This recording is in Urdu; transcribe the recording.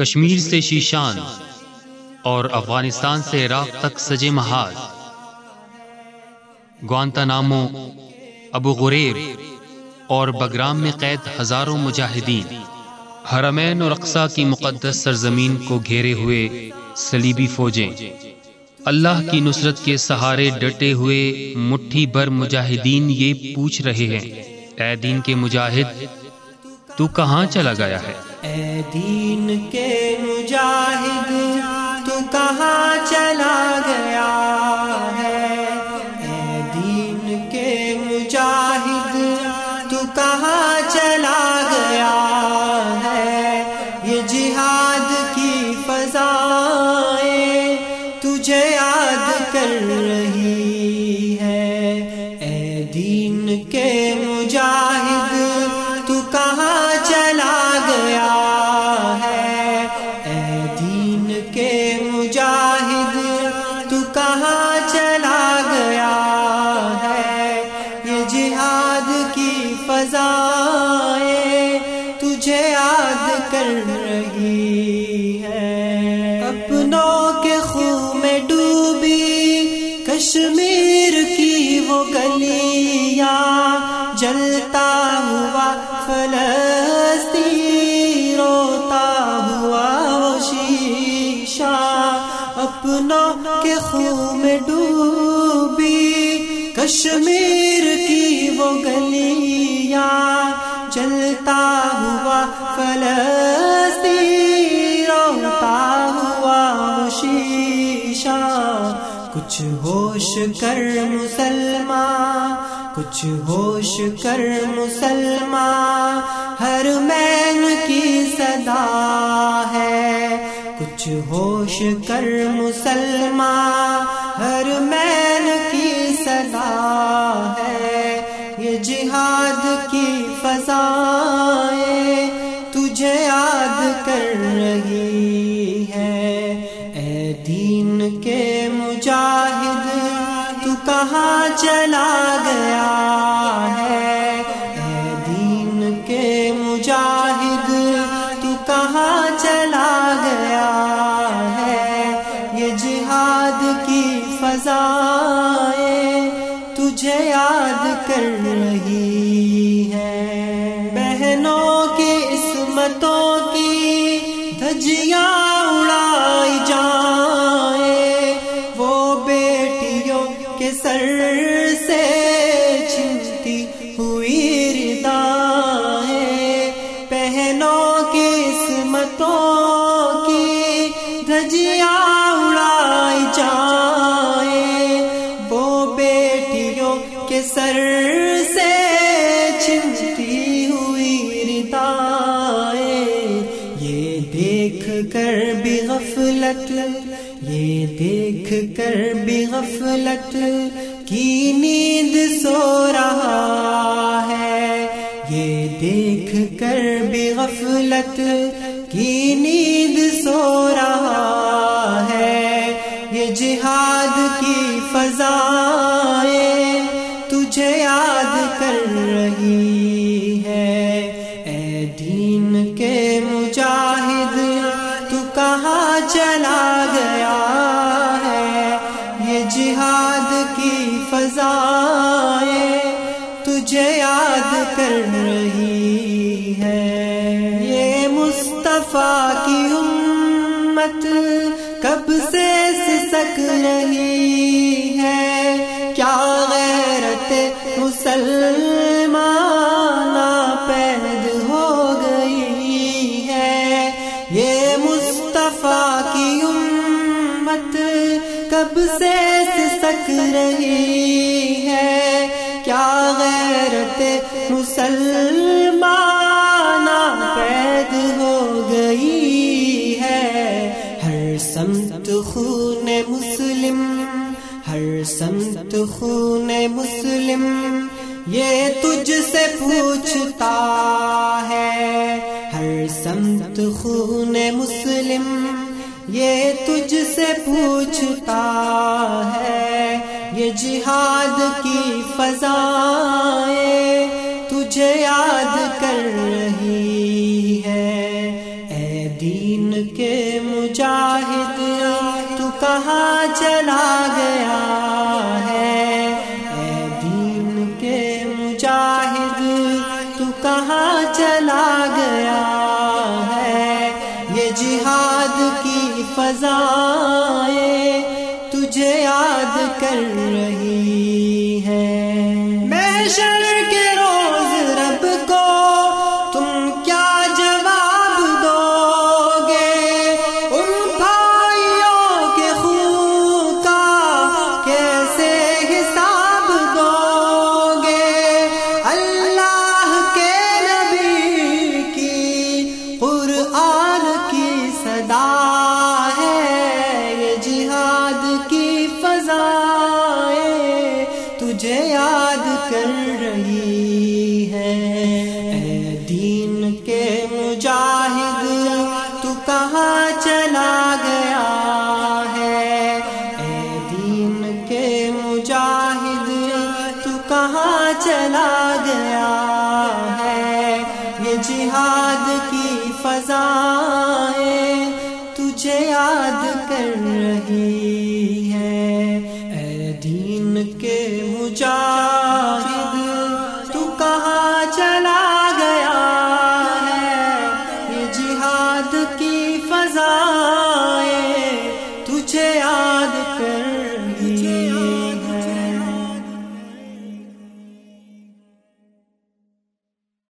کشمیر سے شیشان اور افغانستان سے عراق تک سجے محاذ۔ گوانتا نامو ابو غریب اور بگرام میں قید ہزاروں مجاہدین۔ حرمین اور اقسا کی مقدس سرزمین کو گھیرے ہوئے سلیبی فوجیں۔ اللہ کی نصرت کے سہارے ڈٹے ہوئے مٹھی بھر مجاہدین یہ پوچھ رہے ہیں، اے دین کے مجاہد، تو کہاں چلا گیا ہے؟ اے دین کے مجاہد، تو کہاں چلا گیا ہے؟ اے دین کے مجاہد، تو کہاں چلا گیا ہے؟ یہ جہاد کی فضائیں تجھے یاد کر رہی مجاہد تو کہاں چلا گیا ہے؟ یہ جہاد کی فضائیں تجھے یاد کر رہی خون میں ڈوبی، کشمیر کی وہ گلیاں جلتا ہوا، فلسطین روتا ہوا شیشہ کچھ ہوش کر مسلمان، کچھ ہوش کر مسلمان، ہر مین کی صدا ہے۔ کچھ ہوش کر مسلمان، ہر مین کی صدا ہے۔ یہ جہاد کی فضائیں تجھے یاد کر رہی ہے۔ اے دین کے مجاہد، تو کہاں چلا گیا؟ عصمتوں کی دھجیاں اڑائی جائیں۔ وہ بیٹیوں کے سر سے چھنتی ہوئی ردائیں۔ بہنوں کی عصمتوں کی دھجیاں اڑائی جائیں۔ وہ بیٹیوں کے سر سے چھنتی کر بھی غفلت کی نیند سو رہا ہے۔ یہ دیکھ کر بھی غفلت کی نیند سو رہا ہے۔ یہ جہاد کی فضا کہاں چلا گیا ہے؟ یہ جہاد کی فضائیں تجھے یاد کر رہی ہے۔ یہ مصطفیٰ کی امت کب سے سسک رہی کب سے سسک رہی ہے۔ کیا غیرت مسلمان پید ہو گئی ہے؟ ہر سمت خون مسلم، ہر سمت خون مسلم، یہ تجھ سے پوچھتا ہے۔ ہر سمت خون مسلم یہ تجھ سے پوچھتا ہے، یہ جہاد کی فضائیں تجھے یاد کر رہی ہے۔ اے دین کے مجاہد، تو کہاں چلا گیا ہے؟ اے دین کے مجاہد، تو کہاں چلا گیا ہے؟ یہ جہاد کی فضائیں تجھے یاد کر رہی ہے۔ تجھے یاد کر رہی ہے۔ اے دین کے مجاہد، تو کہاں چلا گیا ہے؟ اے دین کے مجاہد، تو کہاں چلا گیا ہے؟ یہ جہاد کی فضائیں تجھے یاد کر رہی کی فضا